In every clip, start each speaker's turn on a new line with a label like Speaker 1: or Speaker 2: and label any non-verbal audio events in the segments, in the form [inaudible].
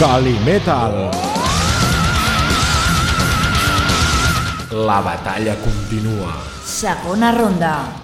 Speaker 1: Calimetal. La batalla continua.
Speaker 2: Segona ronda.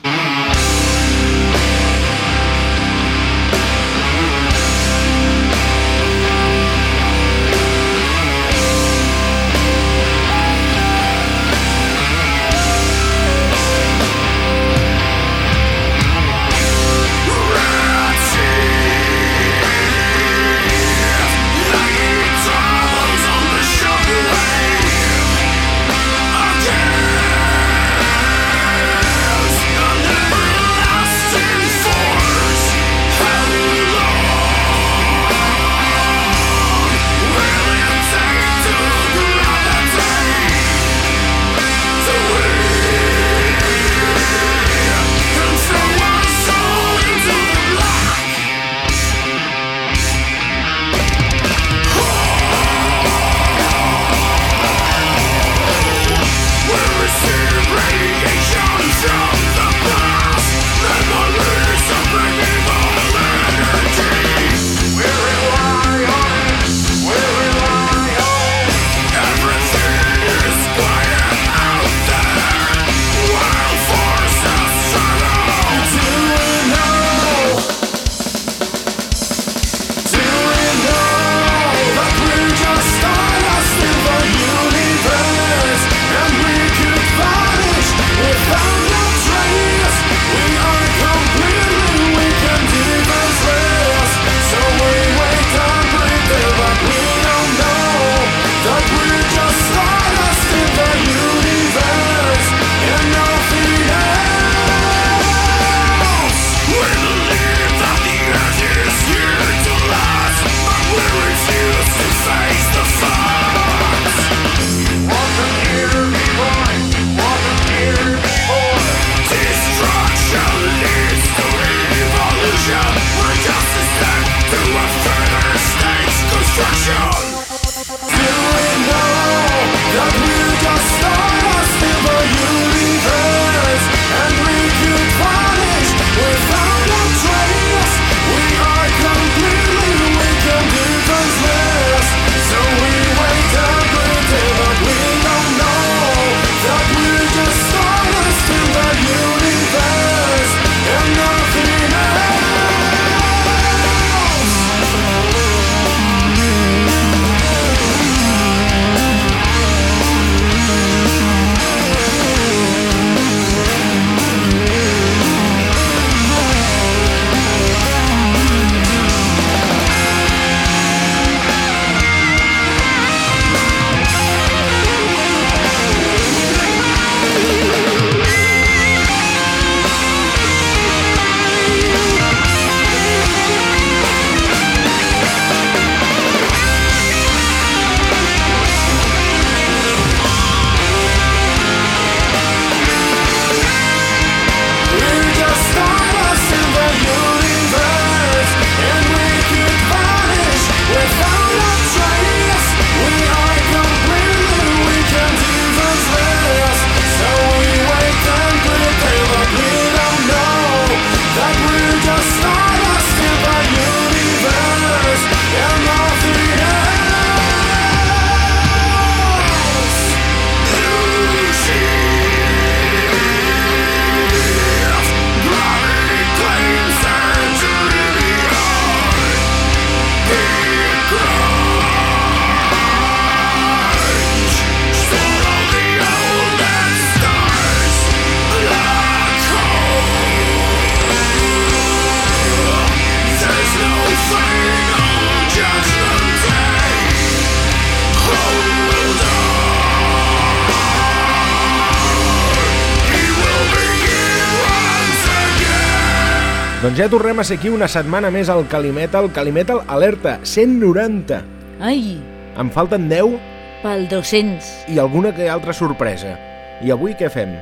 Speaker 1: Doncs ja tornem a ser aquí una setmana més al Calimetal. Calimetal alerta, 190.
Speaker 2: Ai,
Speaker 1: Em falten 10
Speaker 2: pel 200.
Speaker 1: i alguna que altra sorpresa. I avui què fem?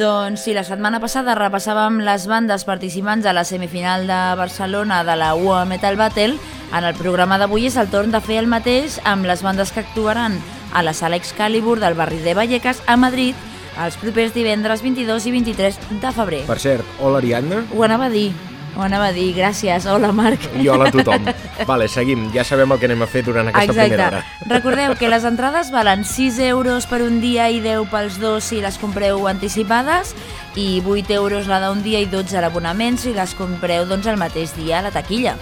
Speaker 2: Doncs si la setmana passada repassàvem les bandes participants a la semifinal de Barcelona de la UA Metal Battle, en el programa d'avui és el torn de fer el mateix amb les bandes que actuaran a la sala Excalibur del barri de Vallecas a Madrid els propers divendres 22 i 23 de febrer.
Speaker 1: Per cert, hola Ariadna.
Speaker 2: Ho anava a dir.
Speaker 3: Ho anava a dir, gràcies. Hola, Marc.
Speaker 1: I hola a tothom. [laughs] Vale, seguim. Ja sabem el que anem a fer durant aquesta
Speaker 3: Exacte.
Speaker 1: primera hora. [laughs]
Speaker 3: Recordeu que les entrades valen 6 euros per un dia i 10 pels dos si les compreu anticipades i 8 euros la d'un dia i 12 a l'abonament si les compreu doncs, el mateix dia a la taquilla.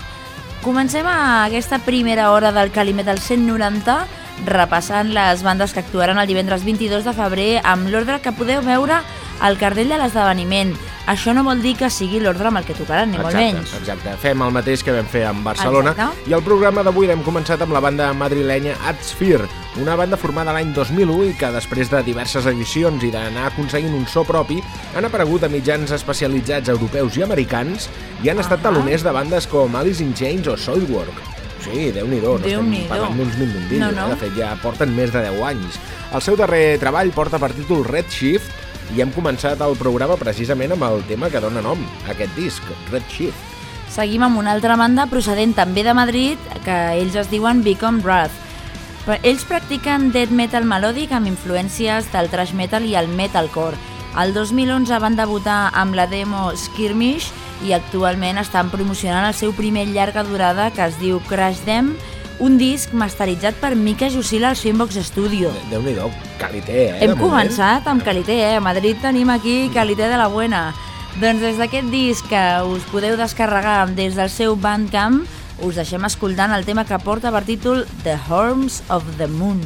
Speaker 3: Comencem a aquesta primera hora del Calimetal 190 repassant les bandes que actuaran el divendres 22 de febrer amb l'ordre que podeu veure al cartell de l'esdeveniment. Això no vol dir que sigui l'ordre amb el que tocaran, ni molt menys.
Speaker 1: exacte. Fem el mateix que vam fer amb Barcelona.
Speaker 3: Exacte.
Speaker 1: I el programa d'avui l'hem començat amb la banda madrilenya Atsphere, una banda formada l'any 2001 i que després de diverses edicions i d'anar aconseguint un so propi, han aparegut a mitjans especialitzats europeus i americans i han estat
Speaker 3: Ahà.
Speaker 1: taloners de bandes com Alice in Chains o Soilwork. Sí, déu-n'hi-do, no estem
Speaker 3: Déu-n'hi-do.
Speaker 1: parlant d'uns mindundillos,
Speaker 3: No, no.
Speaker 1: eh? de fet ja porten més de 10 anys. El seu darrer treball porta per títol Red Shift i hem començat el programa precisament amb el tema que dona nom a aquest disc, Red Shift.
Speaker 3: Seguim amb una altra banda procedent també de Madrid, que ells es diuen Become Wrath. Ells practiquen death metal melòdic amb influències del thrash metal i el metalcore. El 2011 van debutar amb la demo Skirmish i actualment estan promocionant el seu primer llarga durada que es diu Crash Them, un disc masteritzat per Mika Jussila al Swingbox Studio.
Speaker 1: Déu-n'hi-do, calité, eh?
Speaker 3: Hem
Speaker 1: moment.
Speaker 3: començat amb Calité, eh? A Madrid tenim aquí Calité de la Buena. Doncs des d'aquest disc que us podeu descarregar des del seu Bandcamp, us deixem escoltant el tema que porta per títol The Horns of the Moon.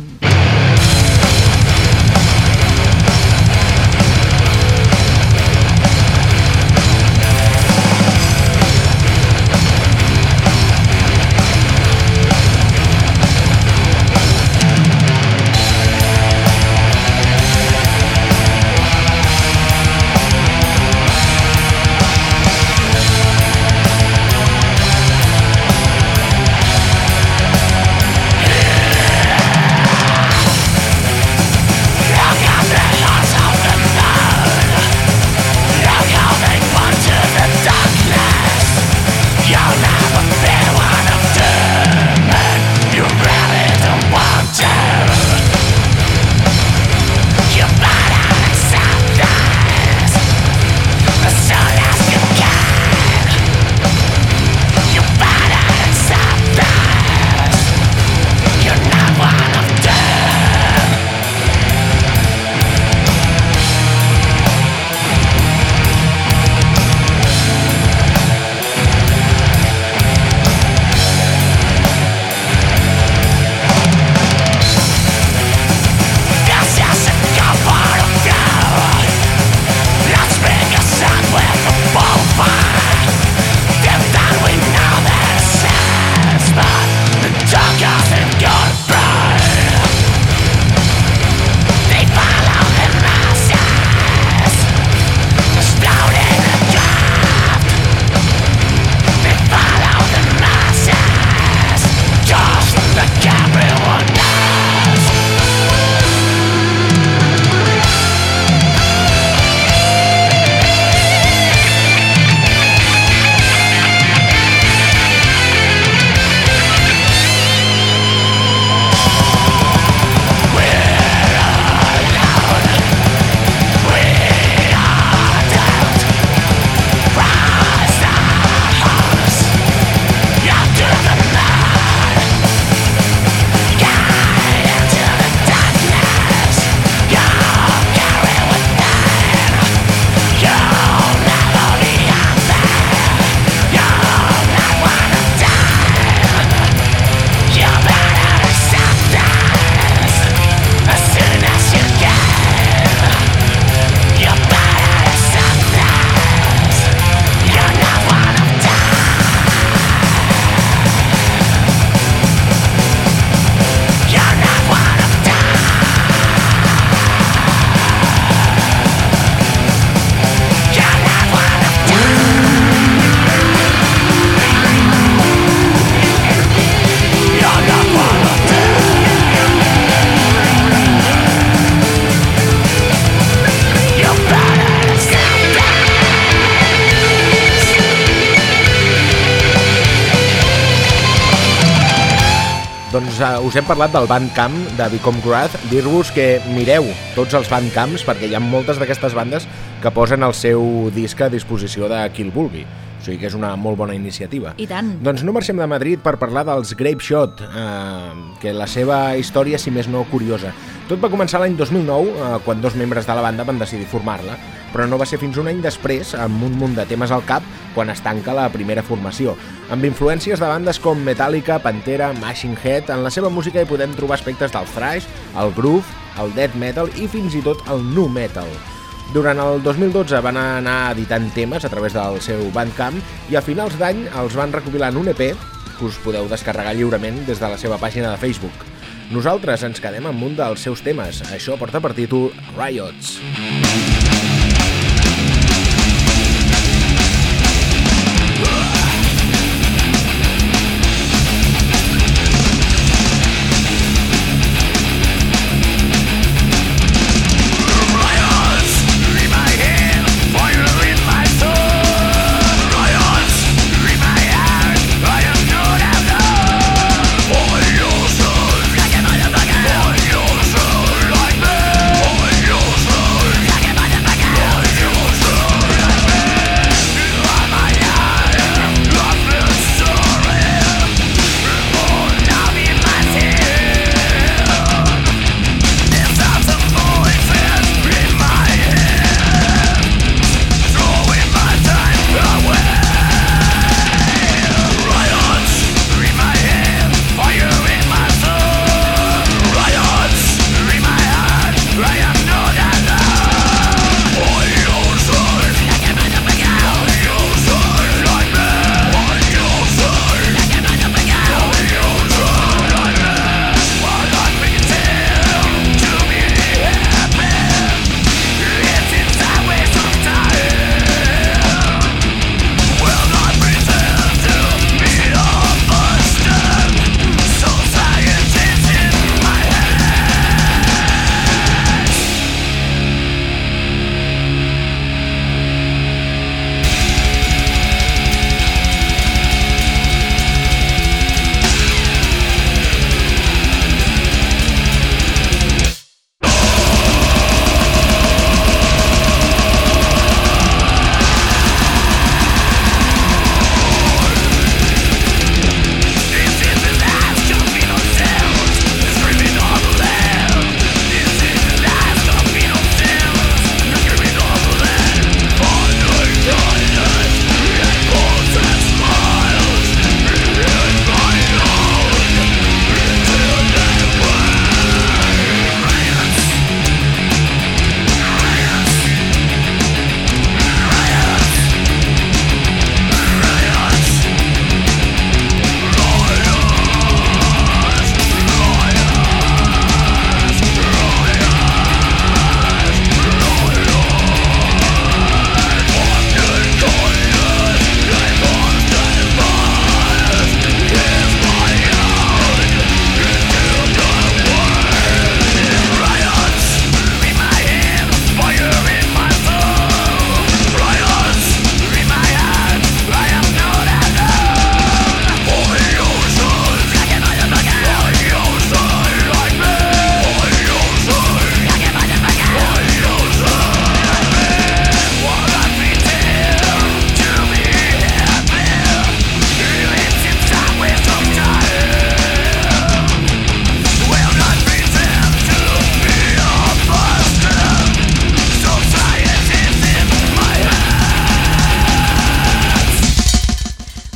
Speaker 1: Us hem parlat del Bandcamp de Become Wrath. Dir-vos que mireu tots els Bandcamps perquè hi ha moltes d'aquestes bandes que posen el seu disc a disposició de qui el vulgui. O sigui que és una molt bona iniciativa.
Speaker 3: I tant.
Speaker 1: Doncs no marxem de Madrid per parlar dels Grape Shot, eh, que la seva història, si més no, curiosa. Tot va començar l'any 2009, eh, quan dos membres de la banda van decidir formar-la, però no va ser fins un any després, amb un munt de temes al cap, quan es tanca la primera formació. Amb influències de bandes com Metallica, Pantera, Machine Head, en la seva música hi podem trobar aspectes del thrash, el groove, el death metal i fins i tot el nu metal. Durant el 2012 van anar editant temes a través del seu Bandcamp i a finals d'any els van recopilar en un EP que us podeu descarregar lliurement des de la seva pàgina de Facebook. Nosaltres ens quedem amb un dels seus temes. Això porta per títol Riots. Riots.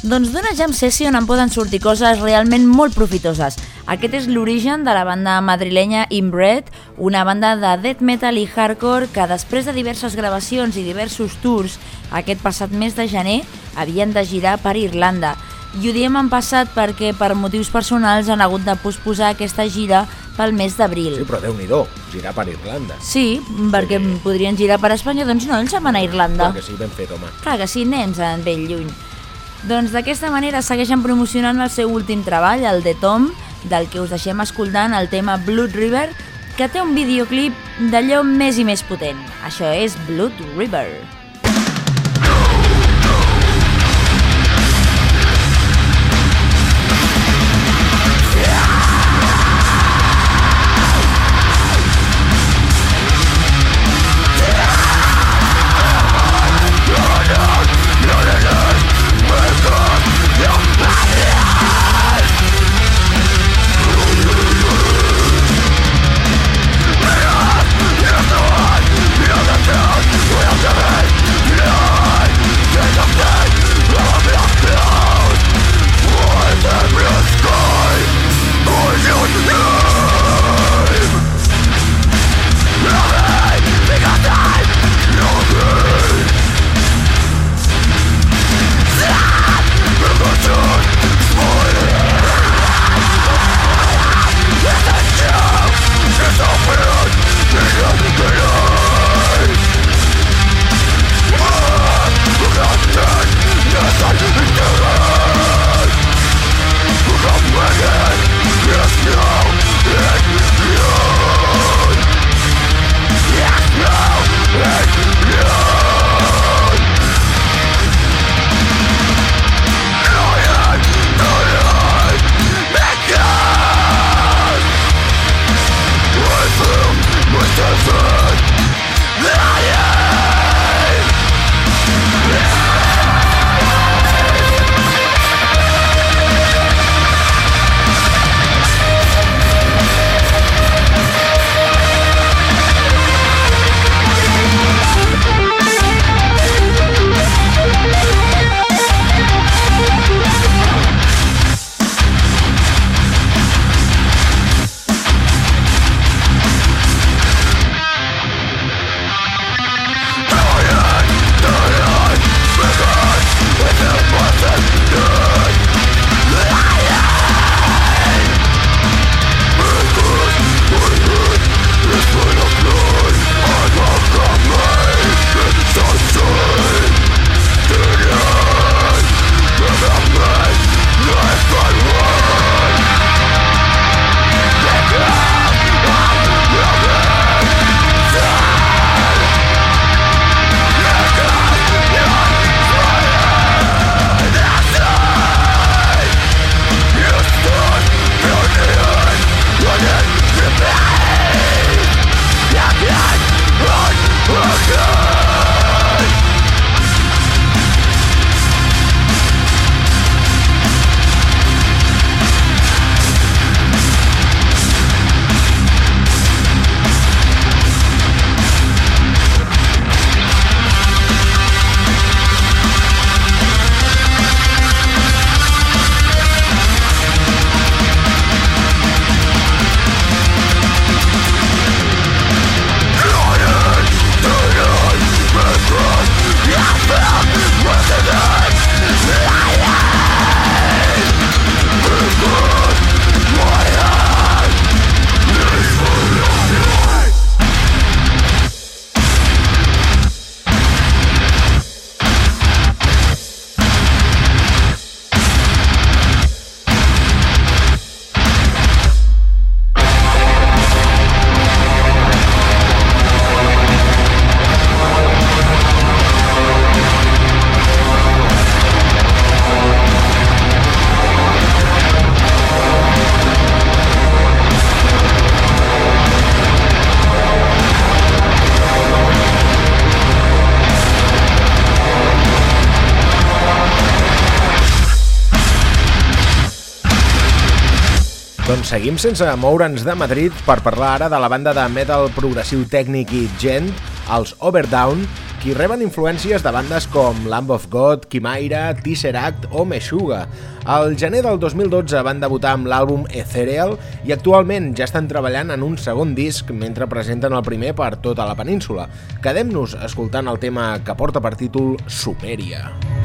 Speaker 3: Doncs d'una jam session en poden sortir coses realment molt profitoses. Aquest és l'origen de la banda madrilenya Inbred, una banda de death metal i hardcore que després de diverses gravacions i diversos tours aquest passat mes de gener havien de girar per Irlanda. I ho diem en passat perquè per motius personals han hagut de posposar aquesta gira pel mes d'abril.
Speaker 1: Sí, però déu nhi girar per Irlanda.
Speaker 3: Sí, perquè sí. podrien girar per Espanya, doncs no, ells van a Irlanda.
Speaker 1: Clar que sí, ben fet, home.
Speaker 3: Clar que sí, anem ben lluny. Doncs d'aquesta manera segueixen promocionant el seu últim treball, el de Tom, del que us deixem escoltant el tema Blood River, que té un videoclip d'allò més i més potent. Això és Blood River.
Speaker 1: Seguim sense moure'ns de Madrid per parlar ara de la banda de metal progressiu tècnic i gent, els Overdown, qui reben influències de bandes com Lamb of God, Kimaira, Tesseract o Meshuga. Al gener del 2012 van debutar amb l'àlbum Ethereal i actualment ja estan treballant en un segon disc mentre presenten el primer per tota la península. Quedem-nos escoltant el tema que porta per títol Sumeria. Sumeria.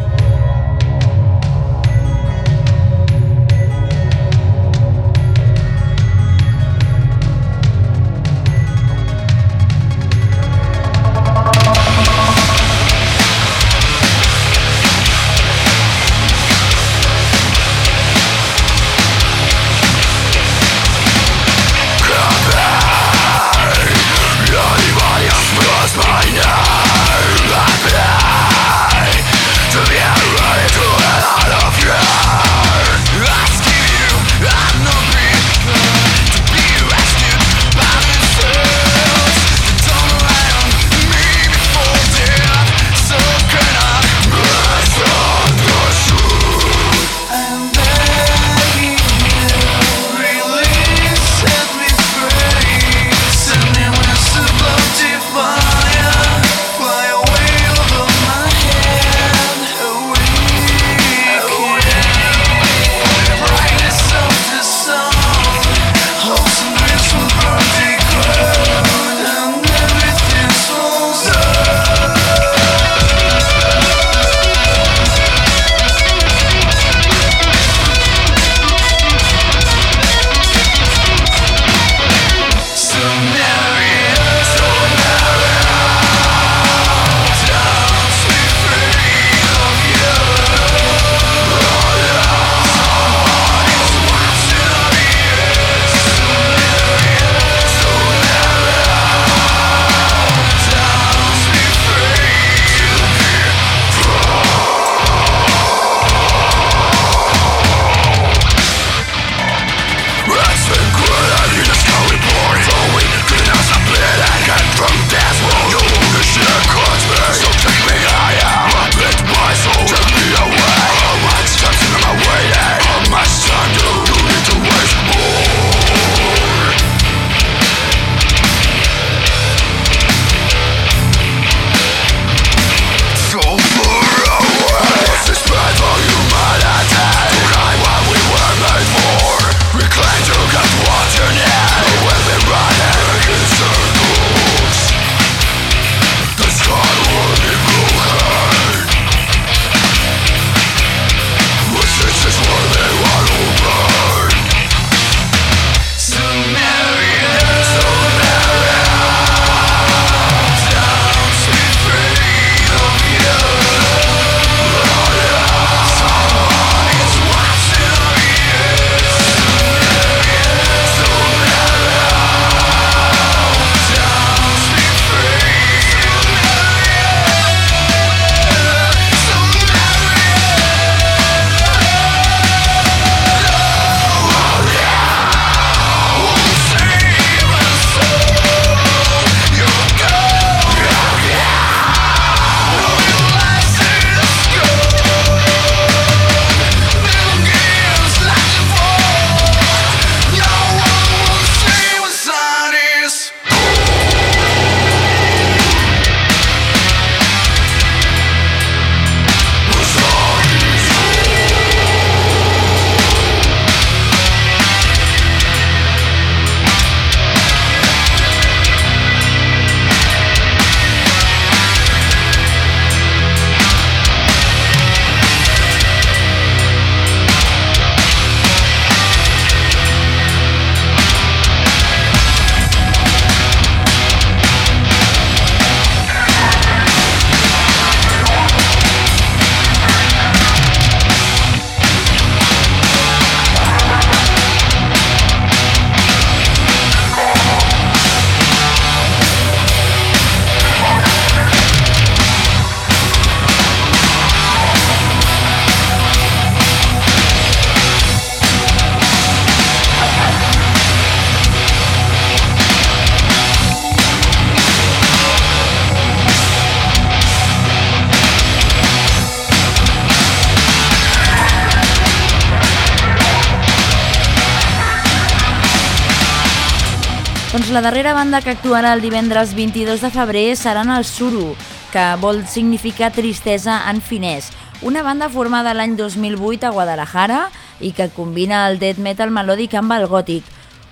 Speaker 3: La darrera banda que actuarà el divendres 22 de febrer seran el Suru, que vol significar tristesa en finès, una banda formada l'any 2008 a Guadalajara i que combina el death metal melòdic amb el gòtic.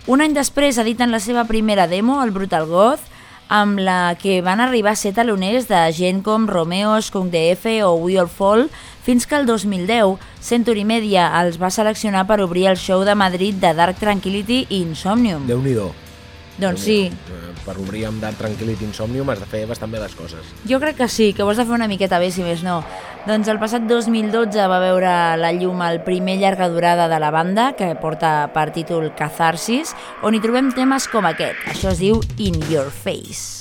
Speaker 3: Un any després editen la seva primera demo, el Brutal Goth, amb la que van arribar a ser taloners de gent com Romeo, Skunk DF o We All Fall, fins que el 2010 Century Media els va seleccionar per obrir el show de Madrid de Dark Tranquility i Insomnium.
Speaker 1: déu nhi
Speaker 3: Doncs sí.
Speaker 1: Eh, Per obrir amb Dark Tranquility Insomnium has de fer bastant bé les coses.
Speaker 3: Jo crec que sí, que ho has de fer una miqueta bé, si més no. Doncs el passat 2012 va veure la llum el primer llarga durada de la banda, que porta per títol Catharsis, on hi trobem temes com aquest. Això es diu In Your Face.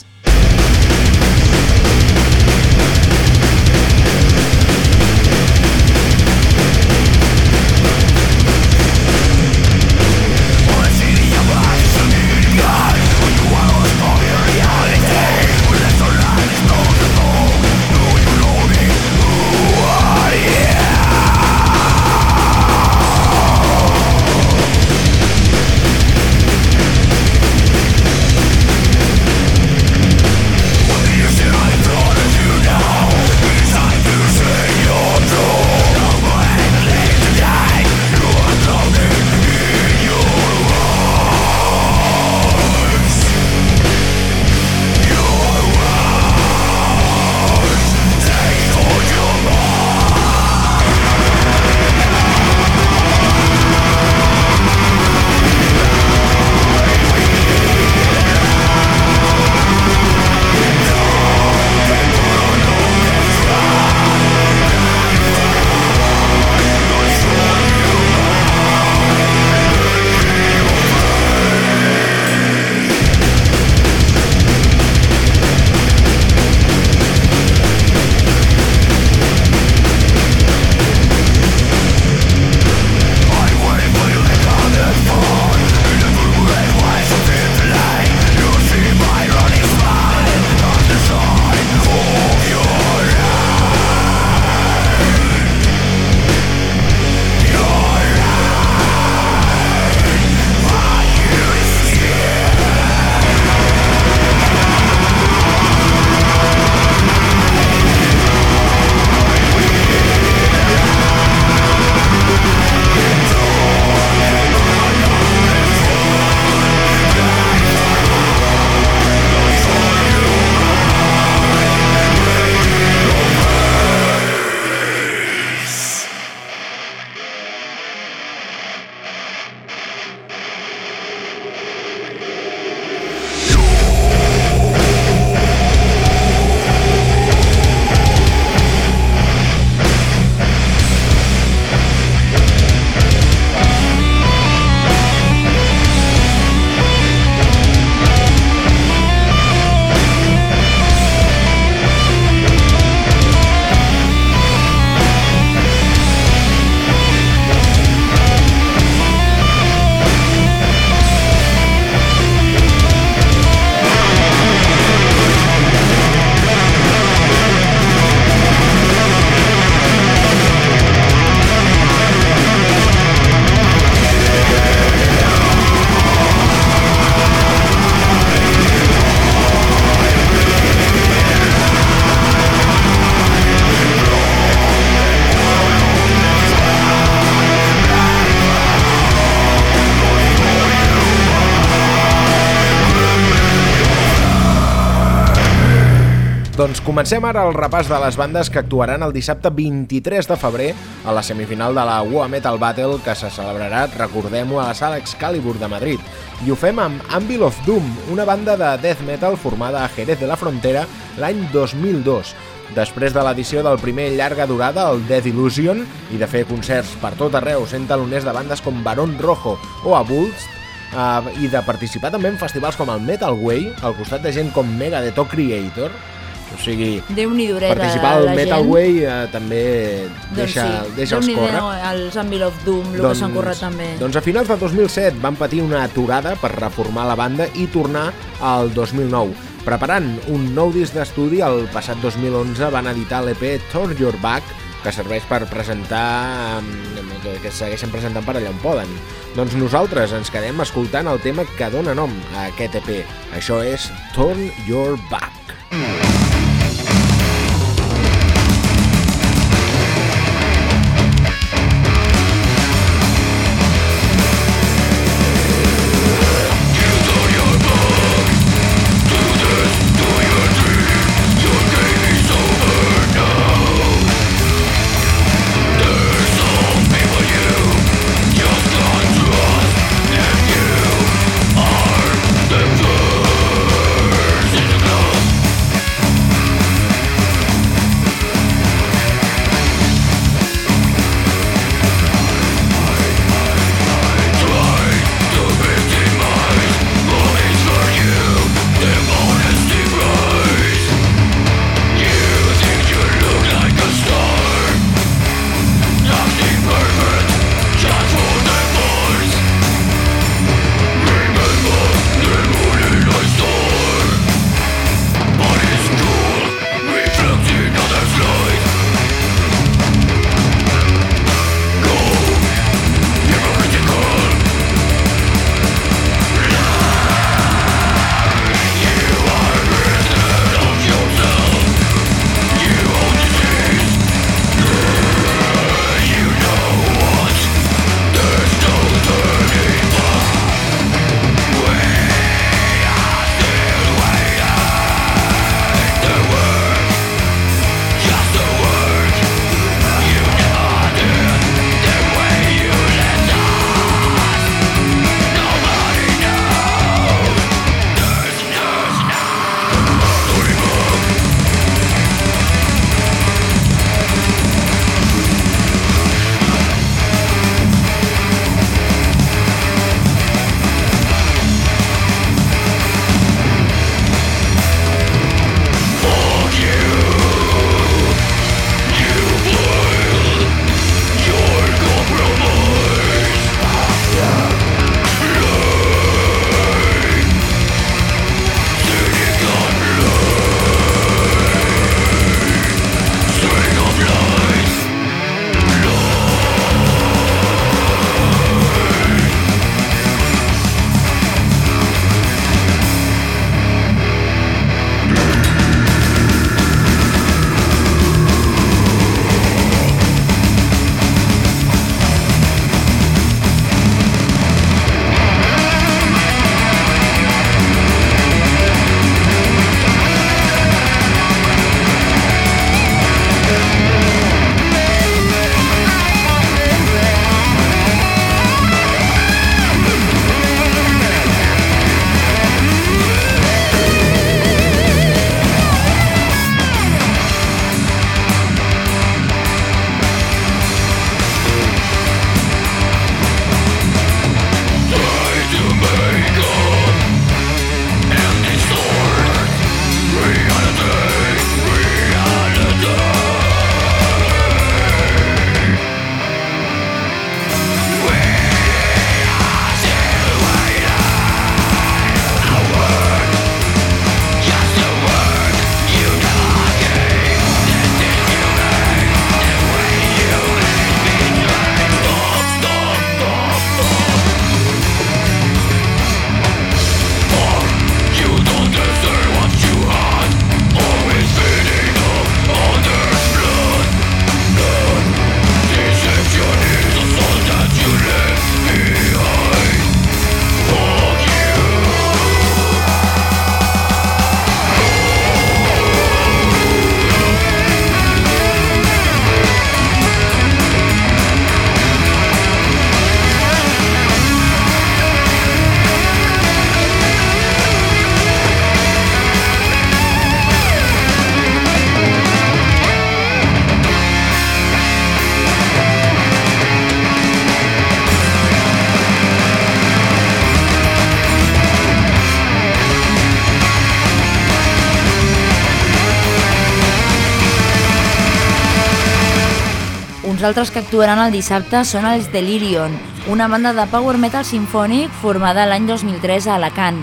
Speaker 1: Doncs comencem ara el repàs de les bandes que actuaran el dissabte 23 de febrer a la semifinal de la UA Metal Battle que se celebrarà, recordem-ho, a la sala Excalibur de Madrid. I ho fem amb Anvil of Doom, una banda de death metal formada a Jerez de la Frontera l'any 2002. Després de l'edició del primer llarga durada, el Death Illusion, i de fer concerts per tot arreu sent taloners de bandes com Barón Rojo o Abults, uh, i de participar també en festivals com el Metal Way, al costat de gent com Megadeth o Creator, o sigui,
Speaker 3: déu nhi dureta
Speaker 1: participar al Metal
Speaker 3: gent.
Speaker 1: Way eh, també deixa,
Speaker 3: doncs sí,
Speaker 1: deixa els
Speaker 3: Déu-n'hi-do,
Speaker 1: córrer.
Speaker 3: Els Anvil of Doom, el que s'han currat també.
Speaker 1: Doncs a finals de 2007 van patir una aturada per reformar la banda i tornar al 2009. Preparant un nou disc d'estudi, el passat 2011 van editar l'EP Turn Your Back,
Speaker 4: que serveix per presentar, que, que segueixen presentant per allà on poden. Doncs nosaltres ens quedem escoltant el tema que dona nom a aquest EP. Això és Turn Your Back. Mm.
Speaker 3: Uns altres que actuaran el dissabte són els Delirion, una banda de power metal sinfònic formada l'any 2003 a Alacant.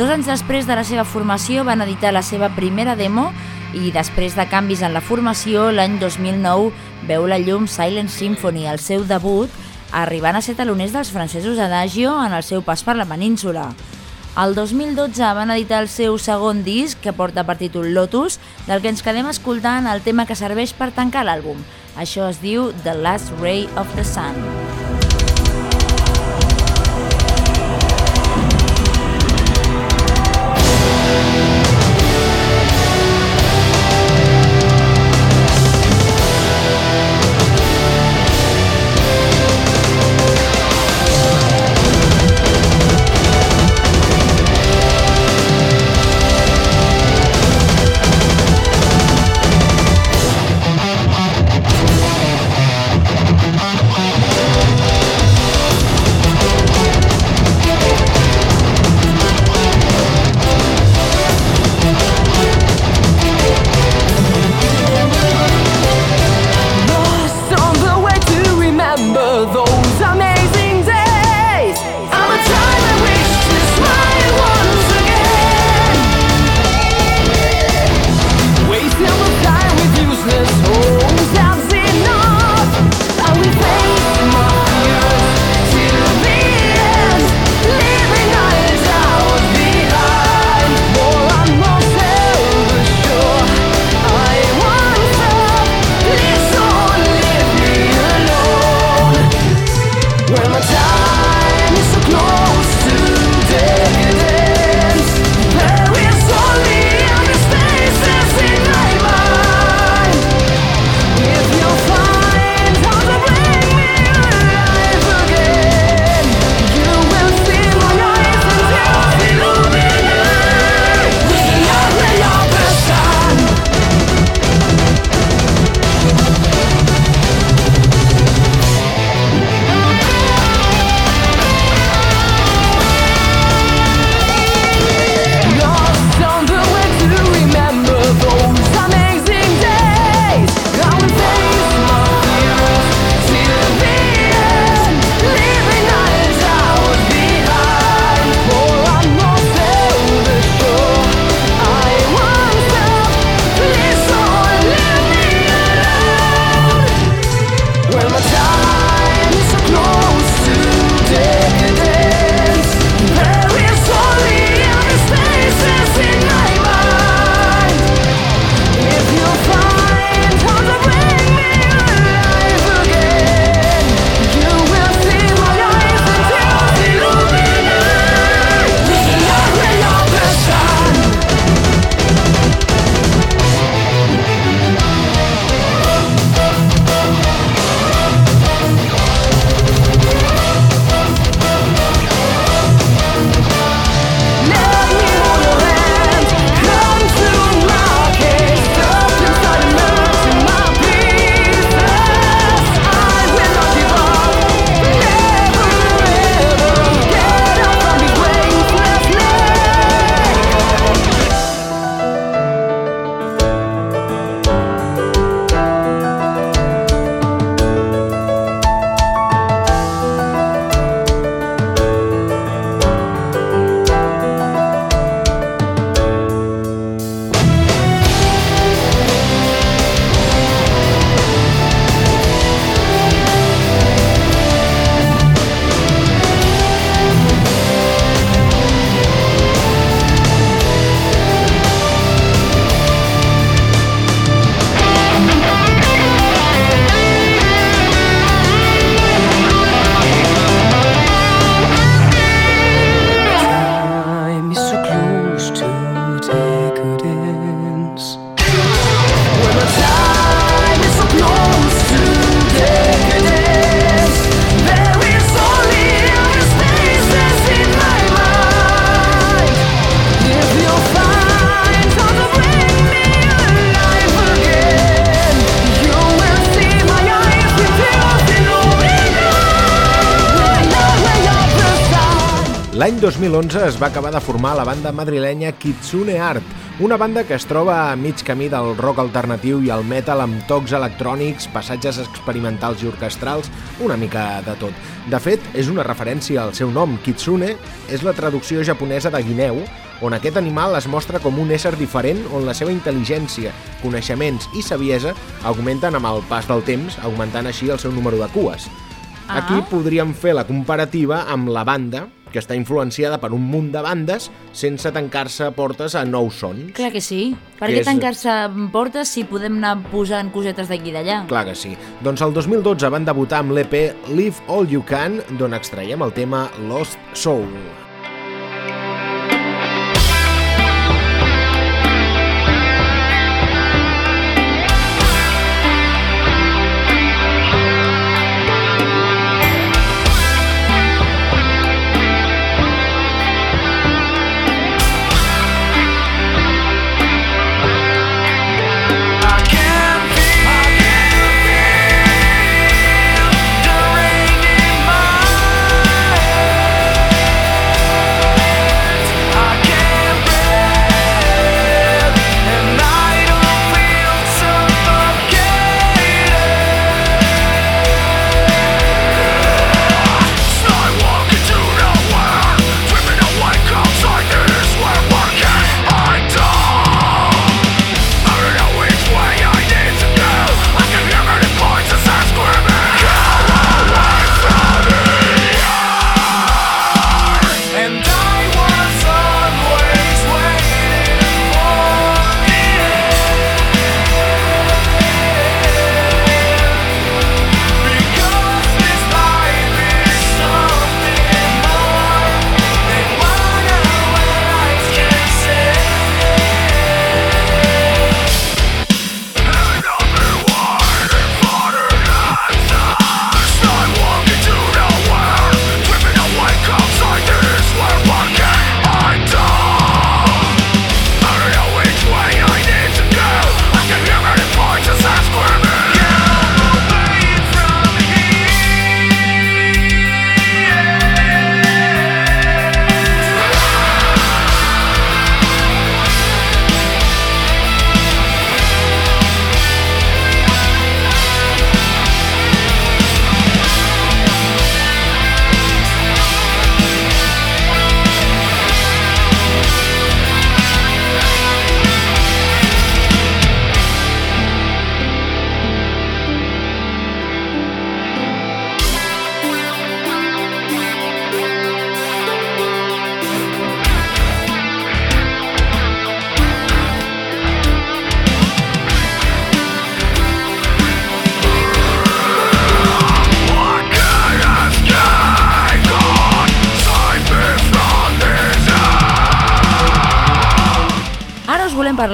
Speaker 3: Dos anys després de la seva formació van editar la seva primera demo
Speaker 5: i després de canvis en la formació, l'any 2009 veu la llum Silent Symphony, el seu debut, arribant a ser taloners dels francesos Adagio en el seu pas per la península. El 2012 van editar el seu segon disc, que porta per títol Lotus, del que ens quedem escoltant el tema que serveix per tancar l'àlbum. Això es diu The Last Ray of the Sun.
Speaker 1: Formar la banda madrilenya Kitsune Art, Una banda que es troba a mig camí del rock alternatiu i el metal amb tocs electrònics, passatges experimentals i orquestrals, una mica de tot. De fet, és una referència al seu nom, Kitsune, és la traducció japonesa de guineu, on aquest animal es mostra com un ésser diferent on la seva intel·ligència, coneixements i saviesa augmenten amb el pas del temps, augmentant així el seu número de cues.
Speaker 3: Ah.
Speaker 1: Aquí podríem fer la comparativa amb la banda, que està influenciada per un munt de bandes sense tancar-se portes a nous sons.
Speaker 3: Clar que sí. Per què
Speaker 1: és-
Speaker 3: tancar-se portes si podem anar posant cosetes d'aquí i d'allà?
Speaker 1: Clar que sí. Doncs el 2012 van debutar amb l'EP Live All You Can, d'on extraiem el tema Lost Soul.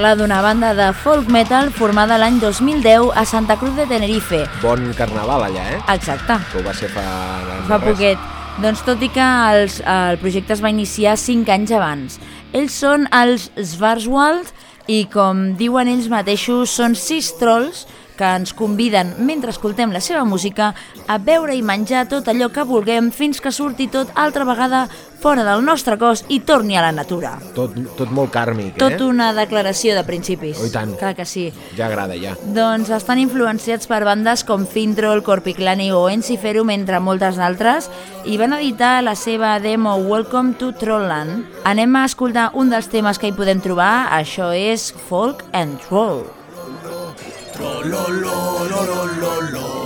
Speaker 3: Parlar d'una banda de folk metal formada l'any 2010 a Santa Cruz de Tenerife.
Speaker 1: Bon carnaval allà, eh?
Speaker 3: Exacte,
Speaker 1: Que ho va ser fa...
Speaker 3: fa poquet. Doncs tot i que els, el projecte es va iniciar 5 anys abans. Ells són els Svarswald i, com diuen ells mateixos, són sis trolls que ens conviden, mentre escoltem la seva música, a beure i menjar tot allò que vulguem fins que surti tot altra vegada fora del nostre cos i torni a la natura.
Speaker 1: Tot, tot molt kàrmic, eh?
Speaker 3: Tot una declaració de principis.
Speaker 1: Oh, i tant.
Speaker 3: Clar que sí.
Speaker 1: Ja agrada, ja.
Speaker 3: Doncs estan influenciats per bandes com Fintroll, Corpiclani o Enciferum, entre moltes d'altres, i van editar la seva demo Welcome to Trollland. Anem a escoltar un dels temes que hi podem trobar, això és Folk and Troll.
Speaker 6: lo
Speaker 1: lo lo lo lo lo.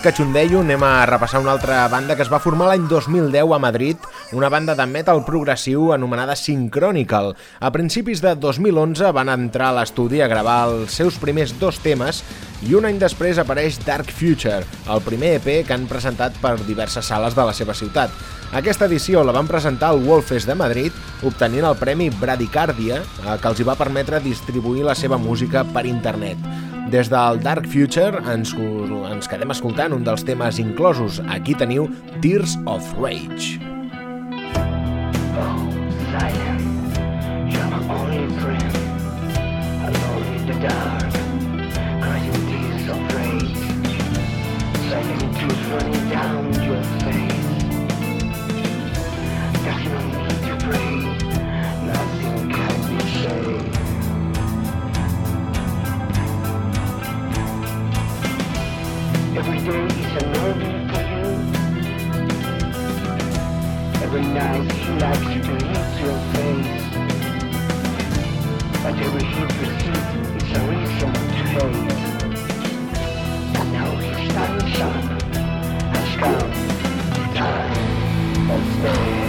Speaker 1: Aquest catxondeio anem a repassar una altra banda que es va formar l'any 2010 a Madrid, una banda de metal progressiu anomenada Synchronical. A principis de 2011 van entrar a l'estudi a gravar els seus primers dos temes i un any després apareix Dark Future, el primer EP que han presentat per diverses sales de la seva ciutat. Aquesta edició la van presentar al Wolfest de Madrid, obtenint el premi Bradicardia, eh, que els hi va permetre distribuir la seva música per internet. Des del Dark Future ens, ens quedem escoltant un dels temes inclosos. Aquí teniu Tears of Rage.
Speaker 7: Oh, silence, you're my only friend. Alone in the dark, Is a normal for you. Every night he likes to eat your face. But every hit you is a reason to hate. And now up.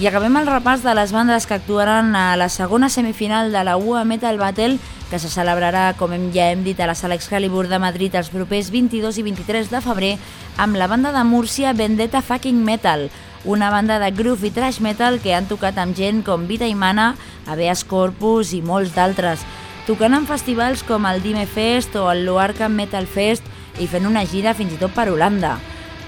Speaker 3: I acabem el repàs de les bandes que actuaran a la segona semifinal de la UA Metal Battle, que se celebrarà, com hem, ja hem dit, a la sala Excalibur de Madrid els propers 22 i 23 de febrer, amb la banda de Múrcia Vendetta Fucking Metal, una banda de groove i trash metal que han tocat amb gent com Vita i Mana, Habeas Corpus i molts d'altres, tocant en festivals com el Dime Fest o el Luarca Metal Fest i fent una gira fins i tot per Holanda.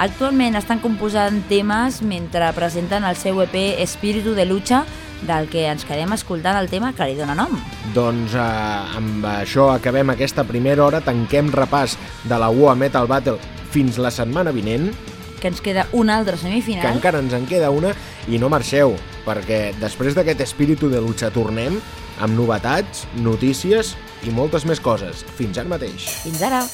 Speaker 3: Actualment estan composant temes mentre presenten el seu EP Espíritu de Lucha, del que ens quedem escoltant el tema que li dóna nom.
Speaker 1: Doncs eh, amb això acabem aquesta primera hora, tanquem repàs de la UA Metal Battle fins la setmana vinent,
Speaker 3: Que ens queda una altra
Speaker 1: que
Speaker 3: semifinal.
Speaker 1: encara ens en queda una, i no marxeu, perquè després d'aquest espíritu de lucha tornem amb novetats, notícies i moltes més coses. Fins ara mateix.
Speaker 3: Fins ara!